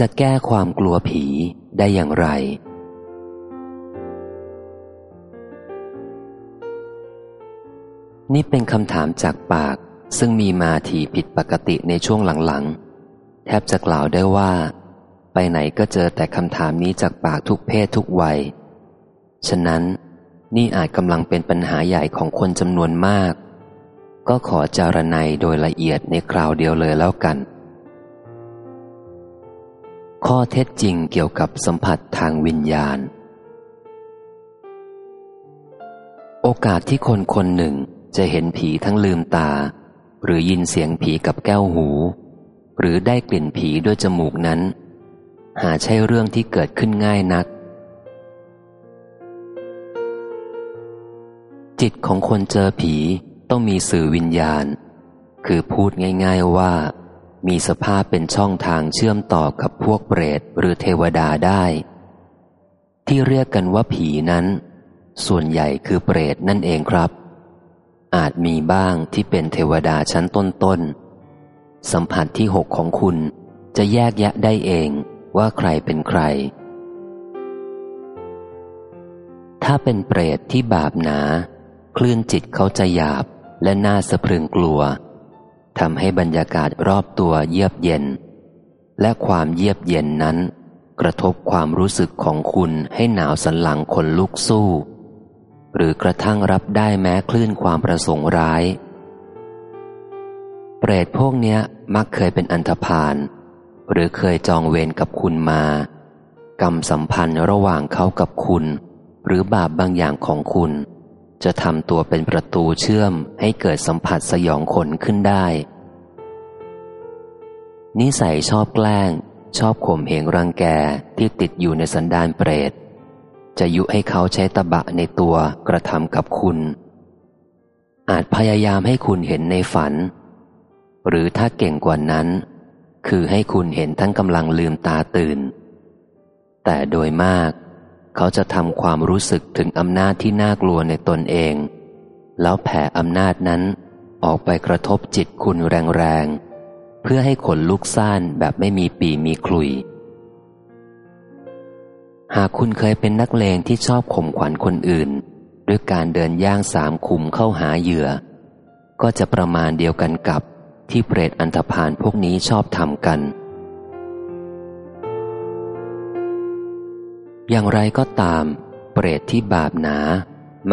จะแก้ความกลัวผีได้อย่างไร นี่เป็นคำถามจากปาก ซึ่งมีมาทีผิดปกติในช่วงหลังๆ แทบจะกล่าวได้ว่า ไปไหนก็เจอแต่คำถามนี้จากปากทุกเพศทุกวัย ฉะนั้นนี่อาจกำลังเป็นปัญหาใหญ่ของคนจำนวนมาก ก็ขอจารณัยโดยละเอียดในคราวเดียวเลยแล้วกัน ข้อเท็จจริงเกี่ยวกับสัมผัสทางวิญญาณ โอกาสที่คนคนหนึ่งจะเห็นผีทั้งลืมตา หรือยินเสียงผีกับแก้วหู หรือได้กลิ่นผีด้วยจมูกนั้น หาใช่เรื่องที่เกิดขึ้นง่ายนัก จิตของคนเจอผีต้องมีสื่อวิญญาณ คือพูดง่าย ๆว่า มีสภาพเป็นช่องทางเชื่อมต่อกับพวกเปรตหรือเทวดาได้ ที่เรียกกันว่าผีนั้น ส่วนใหญ่คือเปรตนั่นเองครับ อาจมีบ้างที่เป็นเทวดาชั้นต้นๆ สัมผัสที่หกของคุณจะแยกแยะได้เองว่าใครเป็นใคร ถ้าเป็นเปรตที่บาปหนา คลื่นจิตเขาจะหยาบและน่าสะพรึงกลัว ทำให้บรรยากาศรอบตัวเยือกเย็น และความเยือกเย็นนั้น กระทบความรู้สึกของคุณให้หนาวสันหลังคนลุกสู้ หรือกระทั่งรับได้แม้คลื่นความประสงค์ร้าย เปรตพวกเนี้ยมักเคยเป็นอันธพาลหรือเคยจองเวรกับคุณมา กรรมสัมพันธ์ระหว่างเขากับคุณ หรือบาปบางอย่างของคุณ จะทำตัวเป็นประตูเชื่อมให้เกิดสัมผัสสยองขนขึ้นได้ นิสัยชอบแกล้ง ชอบข่มเหงรังแกที่ติดอยู่ในสันดานเปรต จะยุให้เขาใช้ตะบะในตัวกระทำกับคุณ อาจพยายามให้คุณเห็นในฝัน หรือถ้าเก่งกว่านั้น คือให้คุณเห็นทั้งกำลังลืมตาตื่น แต่โดยมาก เขาจะทำความรู้สึกถึงอำนาจที่น่ากลัวในตนเอง แล้วแผ่อำนาจนั้นออกไปกระทบจิตคุณแรงๆ เพื่อให้ขนลุกซ่านแบบไม่มีปีมีคลุย หากคุณเคยเป็นนักเลงที่ชอบข่มขวัญคนอื่น ด้วยการเดินย่างสามคุมเข้าหาเหยื่อ ก็จะประมาณเดียวกันกับที่เปรตอันธพาลพวกนี้ชอบทำกัน อย่างไรก็ตาม เปรตที่บาปหนา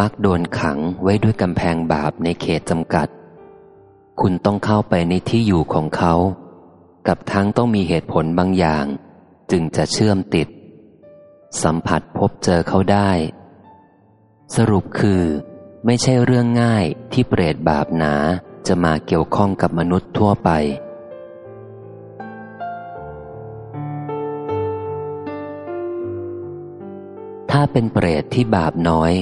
มักโดนขังไว้ด้วยกำแพงบาปในเขตจำกัด คุณต้องเข้าไปในที่อยู่ของเขา กับทั้งต้องมีเหตุผลบางอย่าง จึงจะเชื่อมติด สัมผัสพบเจอเขาได้ สรุปคือ ไม่ใช่เรื่องง่ายที่เปรตบาปหนาจะมาเกี่ยวข้องกับมนุษย์ทั่วไป ถ้าเป็นเปรตที่บาปน้อย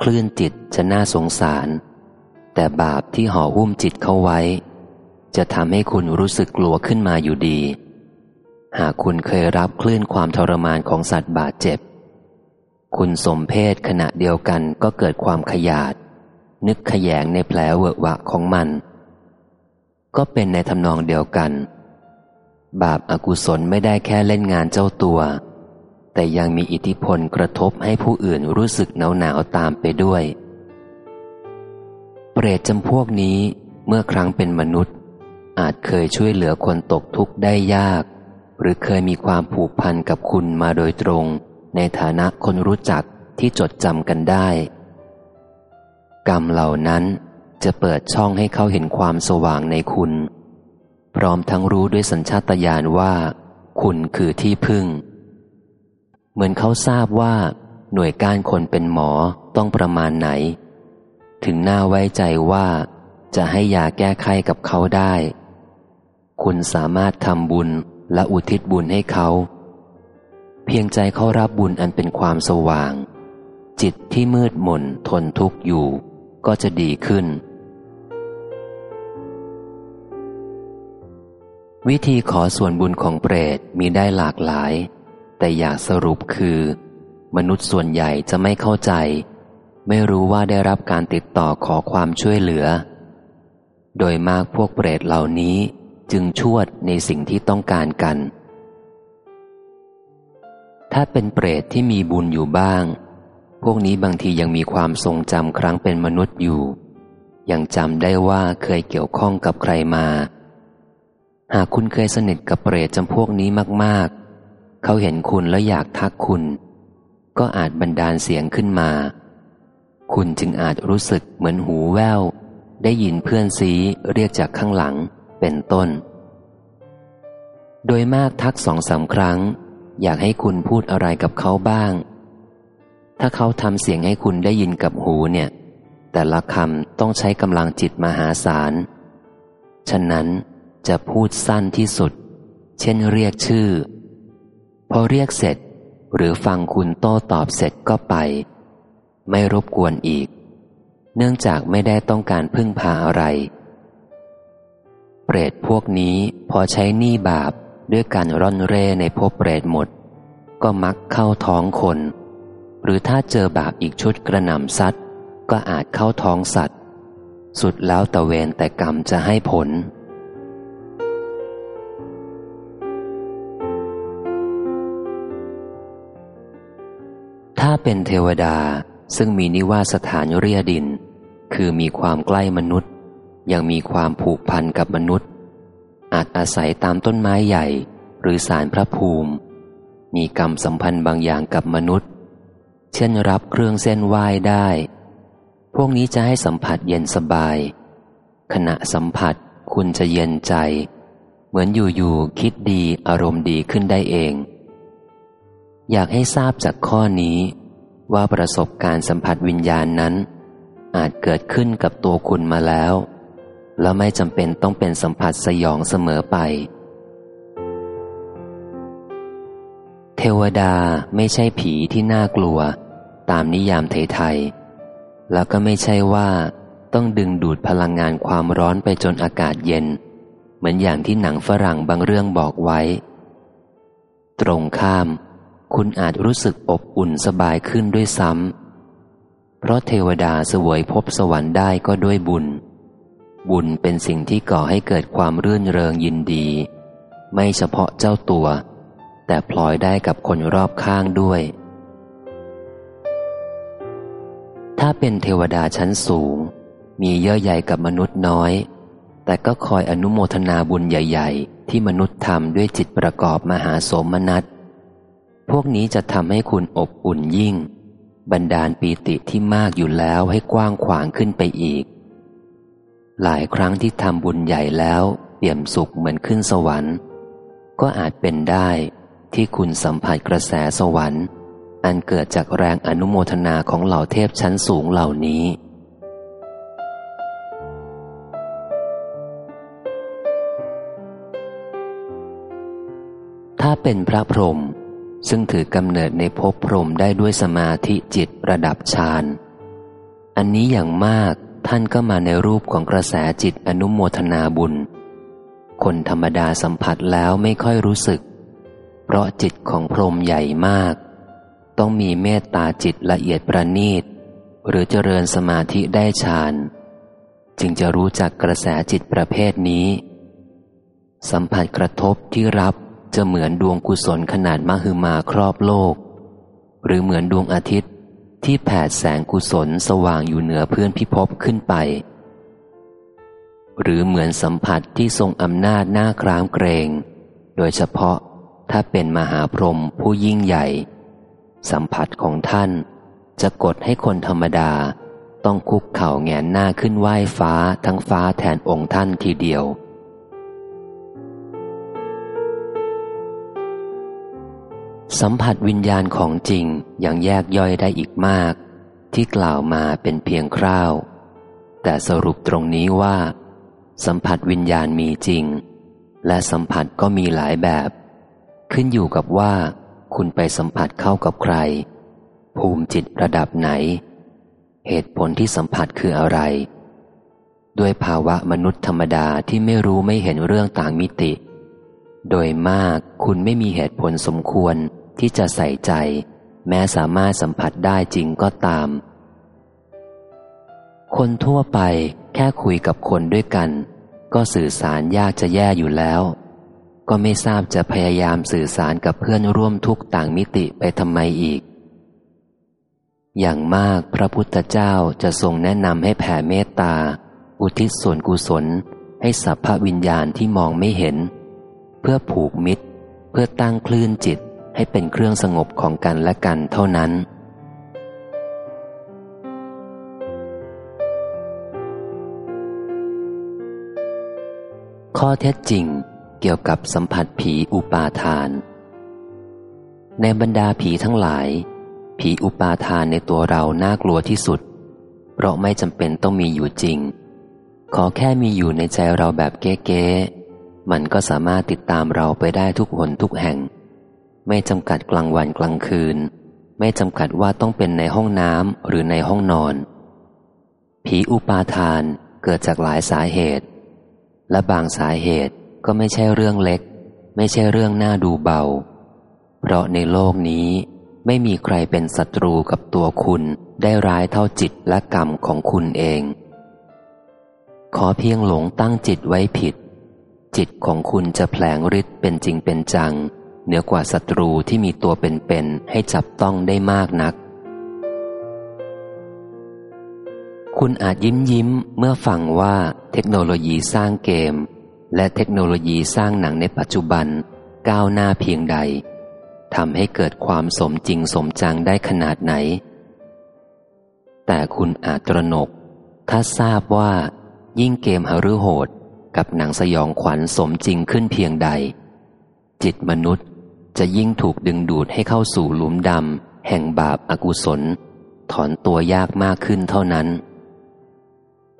คลื่นจิตจะน่าสงสาร แต่บาปที่ห่อหุ้มจิตเขาไว้ จะทำให้คุณรู้สึกกลัวขึ้นมาอยู่ดี หากคุณเคยรับคลื่นความทรมานของสัตว์บาดเจ็บ คุณสมเพศขณะเดียวกันก็เกิดความขยาด นึกขยงในแผลเวอะวะของมัน ก็เป็นในทำนองเดียวกัน บาปอากุศลไม่ได้แค่เล่นงานเจ้าตัว แต่ยังมีอิทธิพลกระทบให้ผู้อื่นรู้สึกหนาวหนาวตามไปด้วย เปรตจำพวกนี้เมื่อครั้งเป็นมนุษย์ อาจเคยช่วยเหลือคนตกทุกข์ได้ยาก หรือเคยมีความผูกพันกับคุณมาโดยตรง ในฐานะคนรู้จักที่จดจำกันได้ กรรมเหล่านั้นจะเปิดช่องให้เขาเห็นความสว่างในคุณ พร้อมทั้งรู้ด้วยสัญชาตญาณว่า คุณคือที่พึ่ง เหมือนเขาทราบว่า หน่วยการคนเป็นหมอต้องประมาณไหน ถึงน่าไว้ใจว่า จะให้ยาแก้ไขกับเขาได้ คุณสามารถทำบุญและอุทิศบุญให้เขา เพียงใจเขารับบุญอันเป็นความสว่าง จิตที่มืดมนทนทุกข์อยู่ ก็จะดีขึ้น วิธีขอส่วนบุญของเปรตมีได้หลากหลาย แต่อยากสรุปคือ มนุษย์ส่วนใหญ่จะไม่เข้าใจ ไม่รู้ว่าได้รับการติดต่อขอความช่วยเหลือ โดยมากพวกเปรตเหล่านี้จึงชวดในสิ่งที่ต้องการกัน ถ้าเป็นเปรตที่มีบุญอยู่บ้าง พวกนี้บางทียังมีความทรงจำครั้งเป็นมนุษย์อยู่ ยังจำได้ว่าเคยเกี่ยวข้องกับใครมา หากคุณเคยสนิทกับเปรตจำพวกนี้มากๆ เขาเห็นคุณแล้วอยากทักคุณ ก็อาจบันดาลเสียงขึ้นมา คุณจึงอาจรู้สึกเหมือนหูแว่วได้ยินเพื่อนซีเรียกจากข้างหลังเป็นต้น โดยมากทักสองสาครั้ง อยากให้คุณพูดอะไรกับเขาบ้าง ถ้าเขาทำเสียงให้คุณได้ยินกับหูเนี่ย แต่ละคำต้องใช้กำลังจิตมหาศาล ฉะนั้นจะพูดสั้นที่สุด เช่นเรียกชื่อ พอเรียกเสร็จ หรือฟังคุณโต้ตอบเสร็จก็ไป ไม่รบกวนอีก เนื่องจากไม่ได้ต้องการพึ่งพาอะไร เปรตพวกนี้พอใช้หนี้บาปด้วยการร่อนเร่ในภพเปรตหมด ก็มักเข้าท้องคน หรือถ้าเจอบาปอีกชุดกระหน่ำซัดก็อาจเข้าท้องสัตว์ สุดแล้วตะเวนแต่กรรมจะให้ผล ถ้าเป็นเทวดาซึ่งมีนิวาสถานเรียดิน คือมีความใกล้มนุษย์ ยังมีความผูกพันกับมนุษย์ อาจอาศัยตามต้นไม้ใหญ่ หรือสารพระภูมิ มีกรรมสัมพันธ์บางอย่างกับมนุษย์ เช่นรับเครื่องเส้นไหว้ได้ พวกนี้จะให้สัมผัสเย็นสบาย ขณะสัมผัสคุณจะเย็นใจ เหมือนอยู่ๆคิดดีอารมณ์ดีขึ้นได้เอง อยากให้ทราบจากข้อนี้ ว่าประสบการณ์สัมผัสวิญญาณนั้น อาจเกิดขึ้นกับตัวคุณมาแล้ว และไม่จำเป็นต้องเป็นสัมผัสสยองเสมอไป เทวดาไม่ใช่ผีที่น่ากลัว ตามนิยามไทยๆแล้วก็ไม่ใช่ว่าต้องดึงดูดพลังงานความร้อนไปจนอากาศเย็น เหมือนอย่างที่หนังฝรั่งบางเรื่องบอกไว้ ตรงข้าม คุณอาจรู้สึกอบอุ่นสบายขึ้นด้วยซ้ำ เพราะเทวดาสวยพบสวรรค์ได้ก็ด้วยบุญ บุญเป็นสิ่งที่ก่อให้เกิดความรื่นเริงยินดี ไม่เฉพาะเจ้าตัว แต่พลอยได้กับคนรอบข้างด้วย ถ้าเป็นเทวดาชั้นสูง มีเย่อใหญ่กับมนุษย์น้อย แต่ก็คอยอนุโมทนาบุญใหญ่ ๆ ที่มนุษย์ทำด้วยจิตประกอบมหาสมนัต พวกนี้จะทำให้คุณอบอุ่นยิ่ง บรรดาลปีติที่มากอยู่แล้วให้กว้างขวางขึ้นไปอีก หลายครั้งที่ทำบุญใหญ่แล้วเปี่ยมสุขเหมือนขึ้นสวรรค์ ก็อาจเป็นได้ที่คุณสัมผัสกระแสสวรรค์ อันเกิดจากแรงอนุโมทนาของเหล่าเทพชั้นสูงเหล่านี้ถ้าเป็นพระพรหม ซึ่งถือกำเนิดในภพพรมได้ด้วยสมาธิจิตระดับฌาน อันนี้อย่างมากท่านก็มาในรูปของกระแสจิตอนุโมทนาบุญ คนธรรมดาสัมผัสแล้วไม่ค่อยรู้สึก เพราะจิตของพรมใหญ่มาก ต้องมีเมตตาจิตละเอียดประณีต หรือเจริญสมาธิได้ฌาน จึงจะรู้จักกระแสจิตประเภทนี้ สัมผัสกระทบที่รับ จะเหมือนดวงกุศลขนาดมหึมาครอบโลก หรือเหมือนดวงอาทิตย์ที่แผดแสงกุศลสว่างอยู่เหนือเพื่อนพิภพขึ้นไป หรือเหมือนสัมผัสที่ทรงอำนาจหน้าครามเกรง โดยเฉพาะถ้าเป็นมหาพรหมผู้ยิ่งใหญ่ สัมผัสของท่านจะกดให้คนธรรมดาต้องคุกเข่าแงนหน้าขึ้นไหว้ฟ้าทั้งฟ้าแทนองค์ท่านทีเดียว สัมผัสวิญญาณของจริงยังแยกย่อยได้อีกมาก ที่กล่าวมาเป็นเพียงคร่าว แต่สรุปตรงนี้ว่า สัมผัสวิญญาณมีจริง และสัมผัสก็มีหลายแบบ ขึ้นอยู่กับว่าคุณไปสัมผัสเข้ากับใคร ภูมิจิตระดับไหน เหตุผลที่สัมผัสคืออะไร ด้วยภาวะมนุษย์ธรรมดาที่ไม่รู้ไม่เห็นเรื่องต่างมิติ โดยมากคุณไม่มีเหตุผลสมควร ที่จะใส่ใจ แม้สามารถสัมผัสได้จริงก็ตาม คนทั่วไปแค่คุยกับคนด้วยกัน ก็สื่อสารยากจะแย่อยู่แล้ว ก็ไม่ทราบจะพยายามสื่อสารกับเพื่อนร่วมทุกต่างมิติไปทำไมอีก อย่างมากพระพุทธเจ้าจะทรงแนะนำให้แผ่เมตตา อุทิศส่วนกุศล ให้สัพพวิญญาณที่มองไม่เห็น เพื่อผูกมิตร เพื่อตั้งคลื่นจิต ให้เป็นเครื่องสงบของกันและกันเท่านั้น ข้อเท็จจริงเกี่ยวกับสัมผัสผีอุปาทาน ในบรรดาผีทั้งหลาย ผีอุปาทานในตัวเราน่ากลัวที่สุด เพราะไม่จำเป็นต้องมีอยู่จริง ขอแค่มีอยู่ในใจเราแบบเก๊ๆมันก็สามารถติดตามเราไปได้ทุกหนทุกแห่ง ไม่จำกัดกลางวันกลางคืน ไม่จำกัดว่าต้องเป็นในห้องน้ำหรือในห้องนอน ผีอุปาทานเกิดจากหลายสาเหตุ และบางสาเหตุก็ไม่ใช่เรื่องเล็ก ไม่ใช่เรื่องน่าดูเบา เพราะในโลกนี้ไม่มีใครเป็นศัตรูกับตัวคุณได้ร้ายเท่าจิตและกรรมของคุณเอง ขอเพียงหลงตั้งจิตไว้ผิด จิตของคุณจะแผลงฤทธิ์เป็นจริงเป็นจัง เหนือกว่าศัตรูที่มีตัวเป็นๆให้จับต้องได้มากนัก คุณอาจยิ้มยิ้มเมื่อฟังว่าเทคโนโลยีสร้างเกม และเทคโนโลยีสร้างหนังในปัจจุบันก้าวหน้าเพียงใดทำให้เกิดความสมจริงสมจังได้ขนาดไหน แต่คุณอาจตระหนก ถ้าทราบว่า ยิ่งเกมหฤโหดกับหนังสยองขวัญสมจริงขึ้นเพียงใด จิตมนุษย์ จะยิ่งถูกดึงดูดให้เข้าสู่หลุมดำแห่งบาปอากุศล ถอนตัวยากมากขึ้นเท่านั้น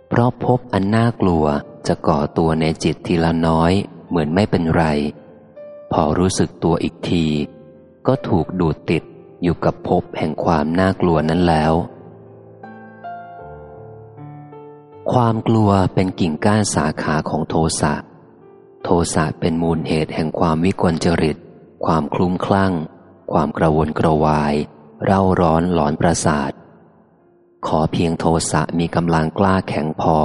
เพราะพบอันน่ากลัวจะก่อตัวในจิตทีละน้อยเหมือนไม่เป็นไร พอรู้สึกตัวอีกที ก็ถูกดูดติดอยู่กับภพแห่งความน่ากลัวนั้นแล้ว ความกลัวเป็นกิ่งก้านสาขาของโทสะ โทสะเป็นมูลเหตุแห่งความวิกลจริต ความคลุ้มคลั่ง ความกระวนกระวาย เร่าร้อนหลอนประสาท ขอเพียงโทสะมีกำลังกล้าแข็งพอ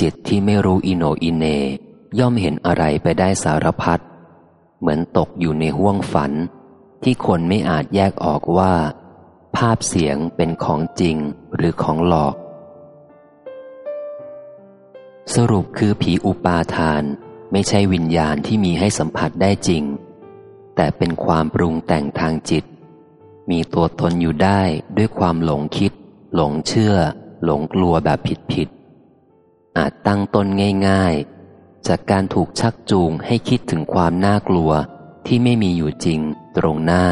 จิตที่ไม่รู้อิโนอินเน ย่อมเห็นอะไรไปได้สารพัดเหมือนตกอยู่ในห้วงฝัน ที่คนไม่อาจแยกออกว่า ภาพเสียงเป็นของจริงหรือของหลอก สรุปคือผีอุปาทานไม่ใช่วิญญาณที่มีให้สัมผัสได้จริง แต่เป็นความปรุงแต่งทางจิต มีตัวตนอยู่ได้ด้วยความหลงคิด หลงเชื่อ หลงกลัวแบบผิดๆอาจตั้งต้นง่าย ๆ จากการถูกชักจูงให้คิดถึงความน่ากลัวที่ไม่มีอยู่จริงตรงหน้า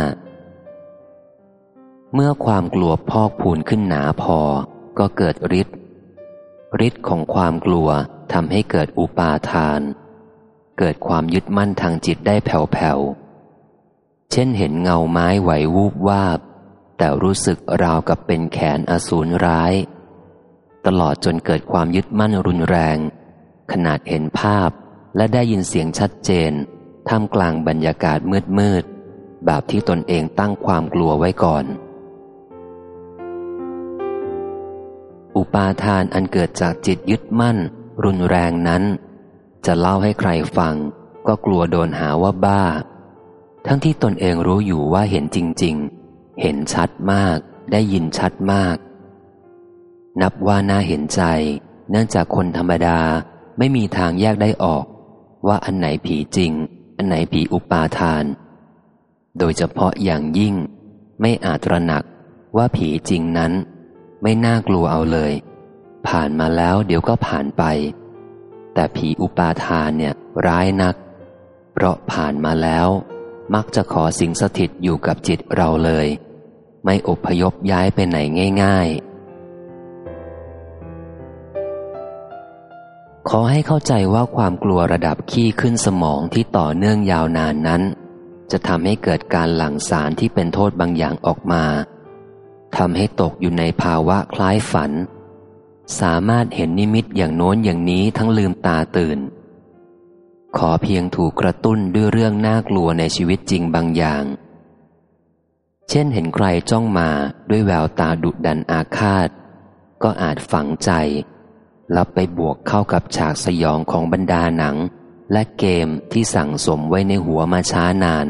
เมื่อความกลัวพอกพูนขึ้นหนาพอก็เกิดฤทธิ์ฤทธิ์ของความกลัวทำให้เกิดอุปาทาน เกิดความยึดมั่นทางจิตได้แผ่วๆ เช่นเห็นเงาไม้ไหววูบวาบ แต่รู้สึกราวกับเป็นแขนอสูรร้าย ตลอดจนเกิดความยึดมั่นรุนแรง ขนาดเห็นภาพและได้ยินเสียงชัดเจน ท่ามกลางบรรยากาศมืดมืดแบบที่ตนเองตั้งความกลัวไว้ก่อน อุปาทานอันเกิดจากจิตยึดมั่น รุนแรงนั้น จะเล่าให้ใครฟัง ก็กลัวโดนหาว่าบ้า ทั้งที่ตนเองรู้อยู่ว่าเห็นจริง ๆ เห็นชัดมาก ได้ยินชัดมาก นับว่าน่าเห็นใจ เนื่องจากคนธรรมดาไม่มีทางแยกได้ออก ว่าอันไหนผีจริง อันไหนผีอุปาทาน โดยเฉพาะอย่างยิ่ง ไม่อาจตระหนักว่าผีจริงนั้น ไม่น่ากลัวเอาเลย ผ่านมาแล้วเดี๋ยวก็ผ่านไป แต่ผีอุปาทานเนี่ยร้ายนัก เพราะผ่านมาแล้ว มักจะขอสิงสถิตอยู่กับจิตเราเลย ไม่อพยพย้ายไปไหนง่าย ๆ ขอให้เข้าใจว่าความกลัวระดับขี้ขึ้นสมองที่ต่อเนื่องยาวนานนั้น จะทำให้เกิดการหลั่งสารที่เป็นโทษบางอย่างออกมาทำให้ตกอยู่ในภาวะคล้ายฝัน สามารถเห็นนิมิตอย่างโน้นอย่างนี้ทั้งลืมตาตื่น ขอเพียงถูกกระตุ้นด้วยเรื่องน่ากลัวในชีวิตจริงบางอย่าง เช่นเห็นใครจ้องมาด้วยแววตาดุดันอาฆาต ก็อาจฝังใจแล้วไปบวกเข้ากับฉากสยองของบรรดาหนัง และเกมที่สั่งสมไว้ในหัวมาช้านาน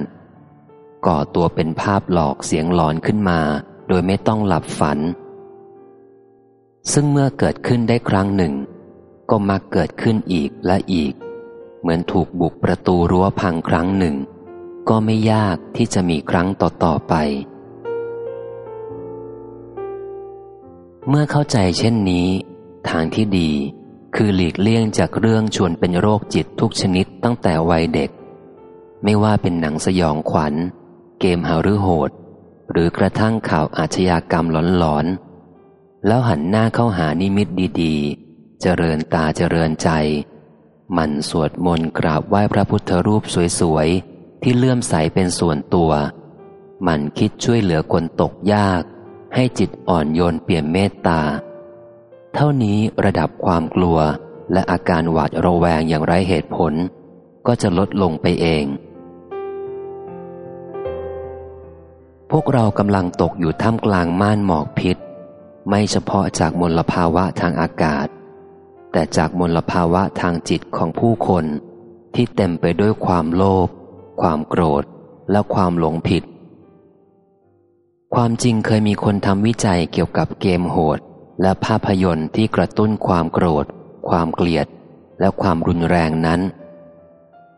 ก่อตัวเป็นภาพหลอกเสียงหลอนขึ้นมา โดยไม่ต้องหลับฝัน ซึ่งเมื่อเกิดขึ้นได้ครั้งหนึ่ง ก็มักเกิดขึ้นอีกและอีก เหมือนถูกบุกประตูรั้วพังครั้งหนึ่ง ก็ไม่ยากที่จะมีครั้งต่อๆไป เมื่อเข้าใจเช่นนี้ ทางที่ดีคือหลีกเลี่ยงจากเรื่องชวนเป็นโรคจิตทุกชนิดตั้งแต่วัยเด็ก ไม่ว่าเป็นหนังสยองขวัญ เกมหารือโหด หรือกระทั่งข่าวอาชญากรรมหลอนๆ แล้วหันหน้าเข้าหานิมิตดีๆ เจริญตาเจริญใจ มันสวดมนต์กราบไหว้พระพุทธรูปสวยๆ ที่เลื่อมใสเป็นส่วนตัว มันคิดช่วยเหลือคนตกยาก ให้จิตอ่อนโยนเปี่ยมเมตตา เท่านี้ระดับความกลัวและอาการหวาดระแวงอย่างไร้เหตุผล ก็จะลดลงไปเอง พวกเรากำลังตกอยู่ท่ามกลางม่านหมอกพิษ ไม่เฉพาะจากมลภาวะทางอากาศ แต่จากมลภาวะทางจิตของผู้คน ที่เต็มไปด้วยความโลภความโกรธและความหลงผิด ความจริงเคยมีคนทำวิจัยเกี่ยวกับเกมโหด และภาพยนตร์ที่กระตุ้นความโกรธ ความเกลียด และความรุนแรงนั้น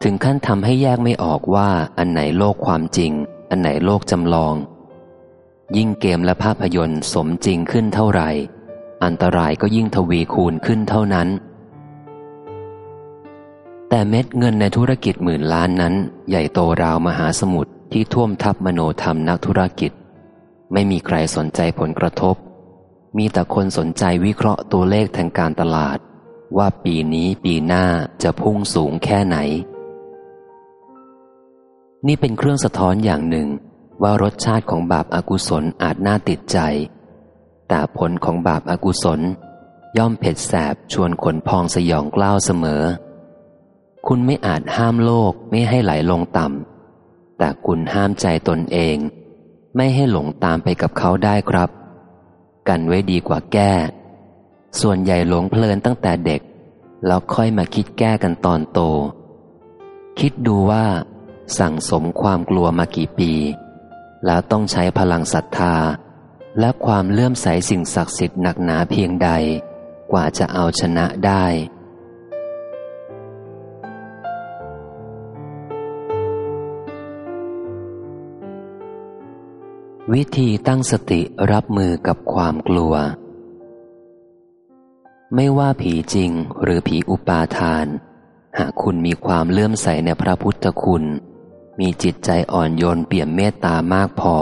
ถึงขั้นทำให้แยกไม่ออกว่าอันไหนโลกความจริง อันไหนโลกจำลอง ยิ่งเกมและภาพยนตร์สมจริงขึ้นเท่าไหร่ อันตรายก็ยิ่งทวีคูณขึ้นเท่านั้น แต่เม็ดเงินในธุรกิจหมื่นล้านนั้น ใหญ่โตราวมหาสมุทรที่ท่วมทับมโนธรรมนักธุรกิจ ไม่มีใครสนใจผลกระทบ มีแต่คนสนใจวิเคราะห์ตัวเลขทางการตลาด ว่าปีนี้ปีหน้าจะพุ่งสูงแค่ไหน นี่เป็นเครื่องสะท้อนอย่างหนึ่งว่ารสชาติของบาปอากุศลอาจน่าติดใจ แต่ผลของบาปอากุศล ย่อมเผ็ดแสบชวนขนพองสยองกล้าวเสมอ คุณไม่อาจห้ามโลกไม่ให้ไหลลงต่ำ แต่คุณห้ามใจตนเอง ไม่ให้หลงตามไปกับเขาได้ครับ กันไว้ดีกว่าแก้ ส่วนใหญ่หลงเพลินตั้งแต่เด็ก แล้วค่อยมาคิดแก้กันตอนโต คิดดูว่า สั่งสมความกลัวมากี่ปี แล้วต้องใช้พลังศรัทธา และความเลื่อมใสสิ่งศักดิ์สิทธิ์หนักหนาเพียงใด กว่าจะเอาชนะได้ วิธีตั้งสติรับมือกับความกลัว ไม่ว่าผีจริงหรือผีอุปาทาน หากคุณมีความเลื่อมใสในพระพุทธคุณ มีจิตใจอ่อนโยนเปี่ยมเมตตามากพอ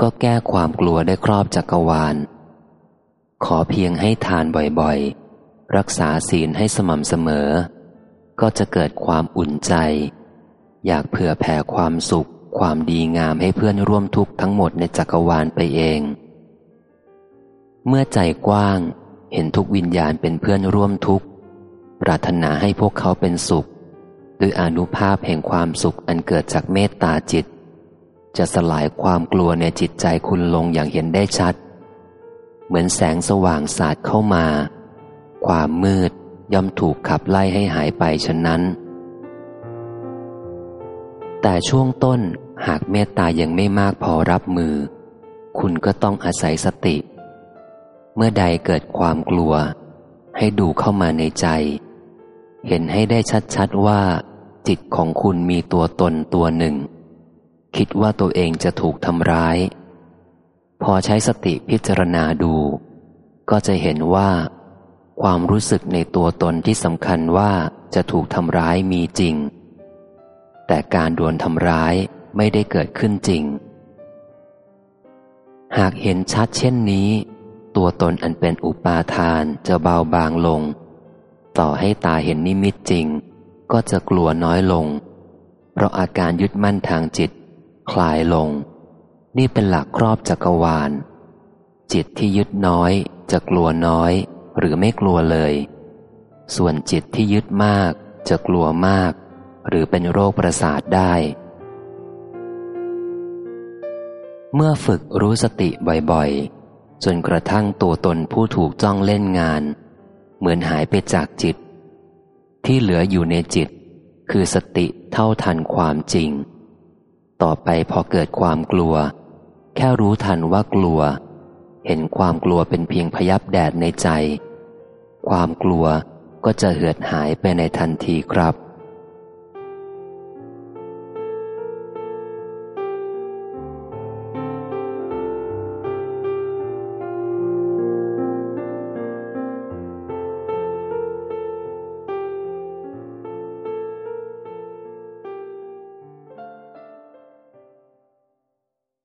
ก็แก้ความกลัวได้ครอบจักรวาล ขอเพียงให้ทานบ่อยๆ รักษาศีลให้สม่ำเสมอ ก็จะเกิดความอุ่นใจ อยากเผื่อแผ่ความสุข ความดีงามให้เพื่อนร่วมทุกข์ทั้งหมดในจักรวาลไปเอง เมื่อใจกว้างเห็นทุกวิญญาณเป็นเพื่อนร่วมทุกข์ ปรารถนาให้พวกเขาเป็นสุข ด้วยอนุภาพแห่งความสุขอันเกิดจากเมตตาจิต จะสลายความกลัวในจิตใจคุณลงอย่างเห็นได้ชัด เหมือนแสงสว่างสาดเข้ามา ความมืดย่อมถูกขับไล่ให้หายไปฉะนั้น แต่ช่วงต้นหากเมตตายังไม่มากพอรับมือ คุณก็ต้องอาศัยสติ เมื่อใดเกิดความกลัว ให้ดูเข้ามาในใจ เห็นให้ได้ชัดๆว่า จิตของคุณมีตัวตนตัวหนึ่ง คิดว่าตัวเองจะถูกทำร้าย พอใช้สติพิจารณาดู ก็จะเห็นว่า ความรู้สึกในตัวตนที่สำคัญว่าจะถูกทำร้ายมีจริง แต่การโดนทำร้ายไม่ได้เกิดขึ้นจริง หากเห็นชัดเช่นนี้ ตัวตนอันเป็นอุปาทานจะเบาบางลง ต่อให้ตาเห็นนิมิตจริง ก็จะกลัวน้อยลง เพราะอาการยึดมั่นทางจิต คลายลง นี่เป็นหลักครอบจักรวาล จิตที่ยึดน้อย จะกลัวน้อย หรือไม่กลัวเลย ส่วนจิตที่ยึดมาก จะกลัวมาก หรือเป็นโรคประสาทได้ เมื่อฝึกรู้สติบ่อยๆ จนกระทั่งตัวตนผู้ถูกจ้องเล่นงาน เหมือนหายไปจากจิต ที่เหลืออยู่ในจิต คือสติเท่าทันความจริง ต่อไปพอเกิดความกลัว แค่รู้ทันว่ากลัว เห็นความกลัวเป็นเพียงพยับแดดในใจ ความกลัวก็จะเหือดหายไปในทันทีครับ